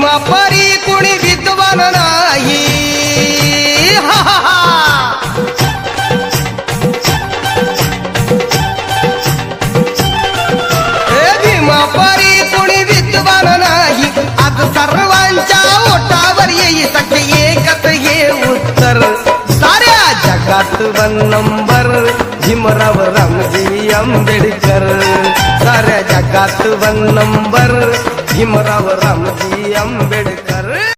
मापारी परी कुणी विद्वान नाही. हा, हा, हा. हे भीमा परी कुणी विद्वान नाही. आज सर्वांच्या ओटावर येई सखे एकच हे उत्तर. साऱ्या जगात वन नंबर भीमराव रामजी आंबेडकर. साऱ्या जगात वन नंबर भीमराव रामजी आंबेडकर.